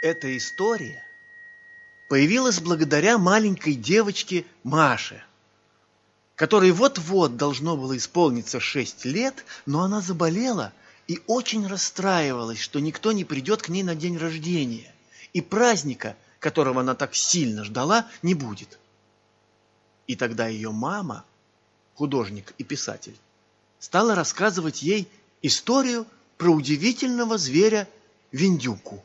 Эта история появилась благодаря маленькой девочке Маше, которой вот-вот должно было исполниться шесть лет, но она заболела и очень расстраивалась, что никто не придет к ней на день рождения, и праздника, которого она так сильно ждала, не будет. И тогда ее мама, художник и писатель, стала рассказывать ей историю про удивительного зверя Виндюку.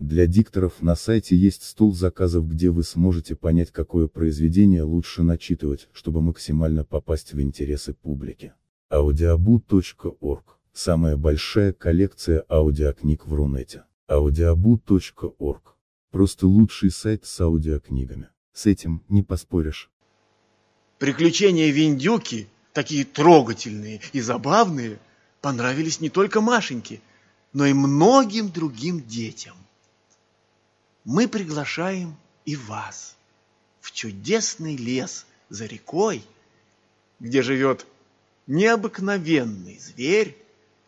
Для дикторов на сайте есть стол заказов, где вы сможете понять, какое произведение лучше начитывать, чтобы максимально попасть в интересы публики. audiobu.org – самая большая коллекция аудиокниг в Рунете. audiobu.org – просто лучший сайт с аудиокнигами. С этим не поспоришь. Приключения Виндюки, такие трогательные и забавные, понравились не только Машеньке, но и многим другим детям мы приглашаем и вас в чудесный лес за рекой, где живет необыкновенный зверь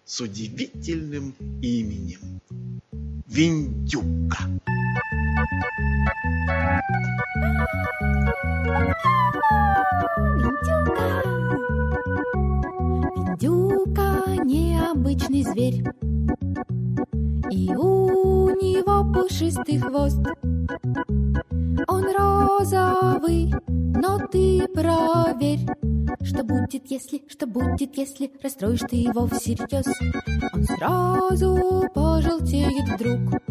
с удивительным именем Виндюка. Виндюка, Виндюка, необычный зверь. И у него пушистый хвост. Он розовый, но ты проверь, что будет, если, что будет, если расстроишь ты его всерьез. Он сразу пожелтеет вдруг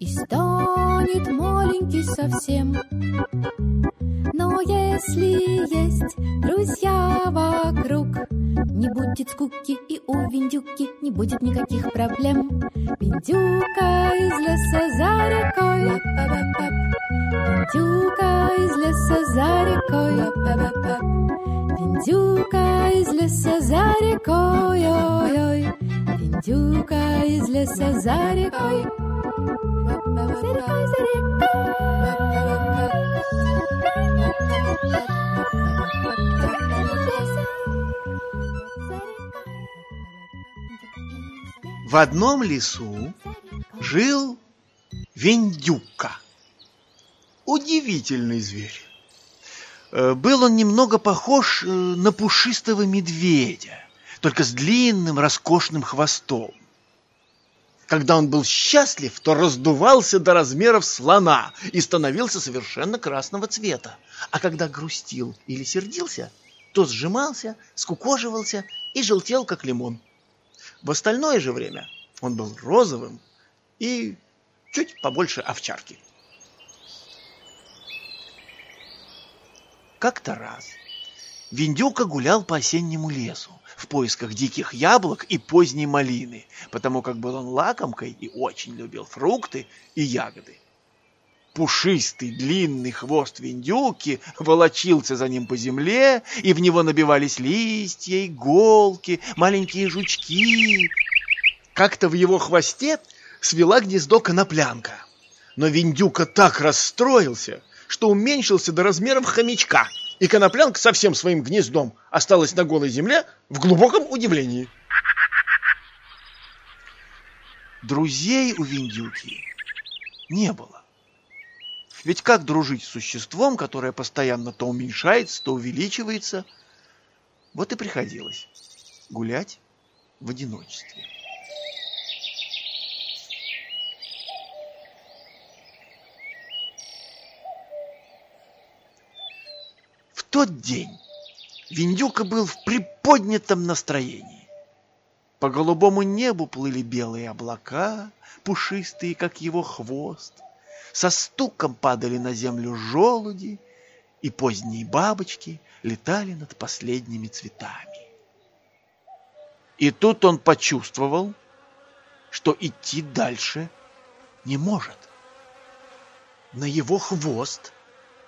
и станет маленький совсем. Но если есть друзья вокруг, не будет скуки и у Виндюки не будет никаких проблем. Виндюка из леса за рекой, Виндюка из леса за рекой, Виндюка из леса за рекой, ой, ой. Виндюка из леса за рекой. За рекой, за В одном лесу жил Виндюка. Удивительный зверь. Э, Был он немного похож э, на пушистого медведя, только с длинным роскошным хвостом. Когда он был счастлив, то раздувался до размеров слона и становился совершенно красного цвета. А когда грустил или сердился, то сжимался, скукоживался и желтел, как лимон. В остальное же время он был розовым и чуть побольше овчарки. Как-то раз Виндюка гулял по осеннему лесу в поисках диких яблок и поздней малины, потому как был он лакомкой и очень любил фрукты и ягоды. Пушистый длинный хвост Виндюки волочился за ним по земле, и в него набивались листья, иголки, маленькие жучки. Как-то в его хвосте свела гнездо коноплянка. Но Виндюка так расстроился, что уменьшился до размеров хомячка, и коноплянка со всем своим гнездом осталась на голой земле в глубоком удивлении. Друзей у Виндюки не было. Ведь как дружить с существом, которое постоянно то уменьшается, то увеличивается? Вот и приходилось гулять в одиночестве. В тот день Виндюка был в приподнятом настроении. По голубому небу плыли белые облака, пушистые, как его хвост. Со стуком падали на землю желуди, и поздние бабочки летали над последними цветами. И тут он почувствовал, что идти дальше не может. на его хвост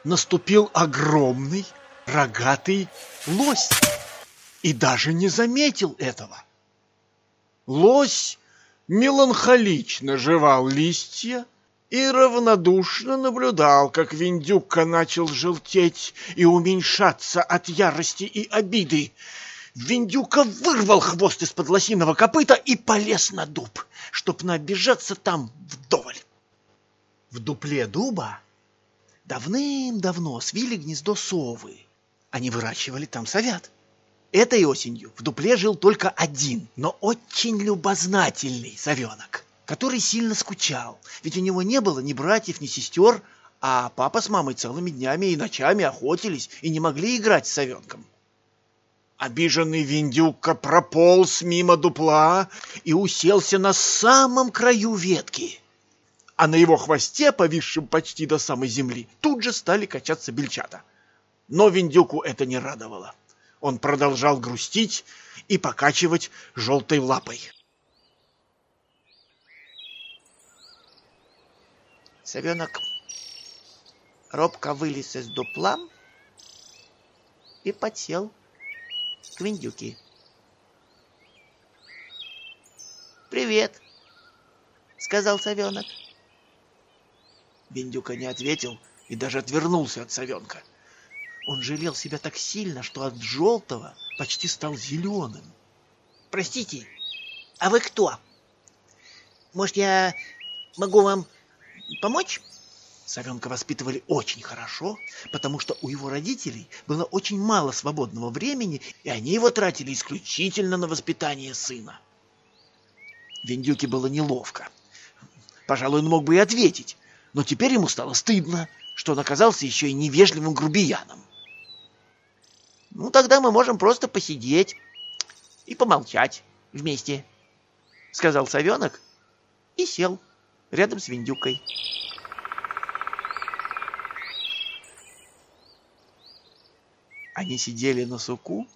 наступил огромный рогатый лось и даже не заметил этого. Лось меланхолично жевал листья и равнодушно наблюдал, как Виндюка начал желтеть и уменьшаться от ярости и обиды. Виндюка вырвал хвост из-под лосиного копыта и полез на дуб, чтоб набежаться там вдоволь. В дупле дуба давным-давно свили гнездо совы. Они выращивали там совят. Этой осенью в дупле жил только один, но очень любознательный совенок, который сильно скучал, ведь у него не было ни братьев, ни сестер, а папа с мамой целыми днями и ночами охотились и не могли играть с совенком. Обиженный Виндюка прополз мимо дупла и уселся на самом краю ветки. А на его хвосте, повисшем почти до самой земли, тут же стали качаться бельчата. Но Виндюку это не радовало. Он продолжал грустить и покачивать желтой лапой. Совенок робко вылез из дупла и подсел к Виндюке. «Привет!» — сказал совенок. Виндюка не ответил и даже отвернулся от совенка. Он жалел себя так сильно, что от желтого почти стал зеленым. «Простите, а вы кто? Может, я могу вам помочь?» Совенка воспитывали очень хорошо, потому что у его родителей было очень мало свободного времени, и они его тратили исключительно на воспитание сына. Виндюке было неловко. Пожалуй, он мог бы и ответить, но теперь ему стало стыдно, что он оказался еще и невежливым грубияном. Ну, тогда мы можем просто посидеть и помолчать вместе, — сказал совенок и сел рядом с Виндюкой. Они сидели на суку,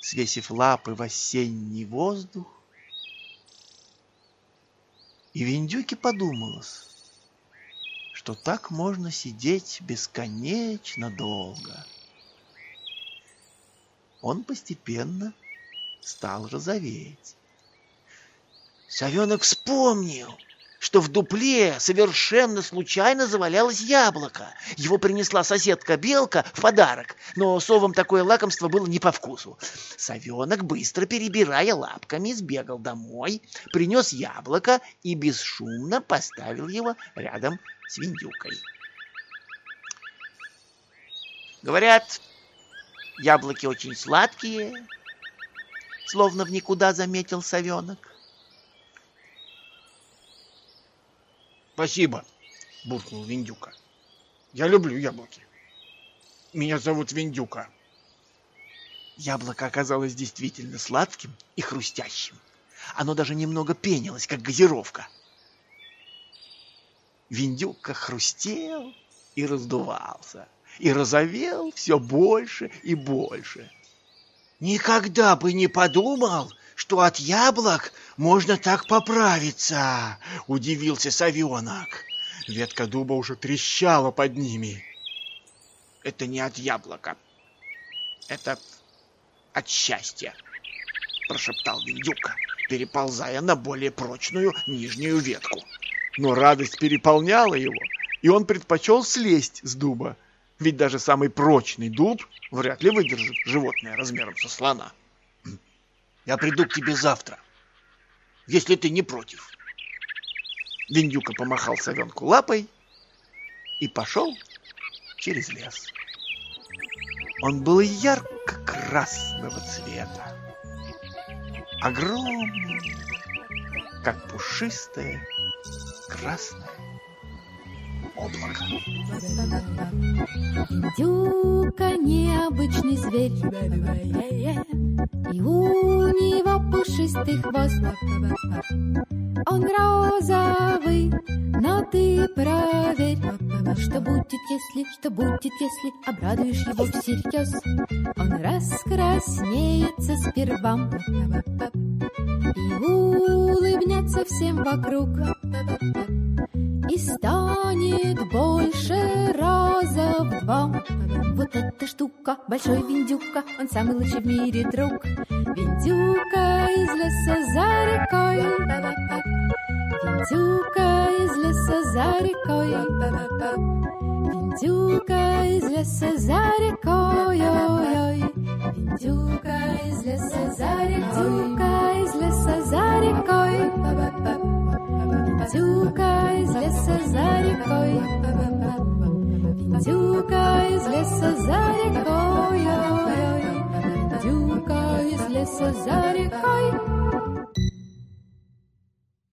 свесив лапы в осенний воздух, и Виндюке подумалось, что так можно сидеть бесконечно долго. Он постепенно стал розоветь. Совенок вспомнил — что в дупле совершенно случайно завалялось яблоко. Его принесла соседка-белка в подарок, но совам такое лакомство было не по вкусу. Совенок, быстро перебирая лапками, сбегал домой, принес яблоко и бесшумно поставил его рядом с Виндюкой. Говорят, яблоки очень сладкие, словно в никуда заметил совенок. Спасибо, буркнул Виндюка. Я люблю яблоки. Меня зовут Виндюка. Яблоко оказалось действительно сладким и хрустящим. Оно даже немного пенилось, как газировка. Виндюка хрустел и раздувался, и розовел все больше и больше. Никогда бы не подумал, что от яблок можно так поправиться, удивился совенок. Ветка дуба уже трещала под ними. Это не от яблока. Это от счастья, прошептал Виндюка, переползая на более прочную нижнюю ветку. Но радость переполняла его, и он предпочел слезть с дуба, ведь даже самый прочный дуб вряд ли выдержит животное размером со слона. Я приду к тебе завтра, если ты не против. Виндюка помахал совенку лапой и пошел через лес. Он был ярко-красного цвета, огромный, как пушистое красное облако. Индюка необычный зверь, и у него пушистый хвост. Он розовый, но ты проверь, что будет, если, что будет, если обрадуешь его всерьез. Он раскраснеется сперва и улыбнется всем вокруг и станет больше раза в два. Вот эта штука, большой Виндюка, он самый лучший в мире друг. Виндюка из леса за рекой, Виндюка из леса за рекой, Виндюка из леса за рекой, ой-ой. Виндюка из леса за рекой, Виндюка из леса за рекой, Виндюка леса за рекой, Виндюка из леса за рекой, ой-ой. Виндюка из леса за рекой,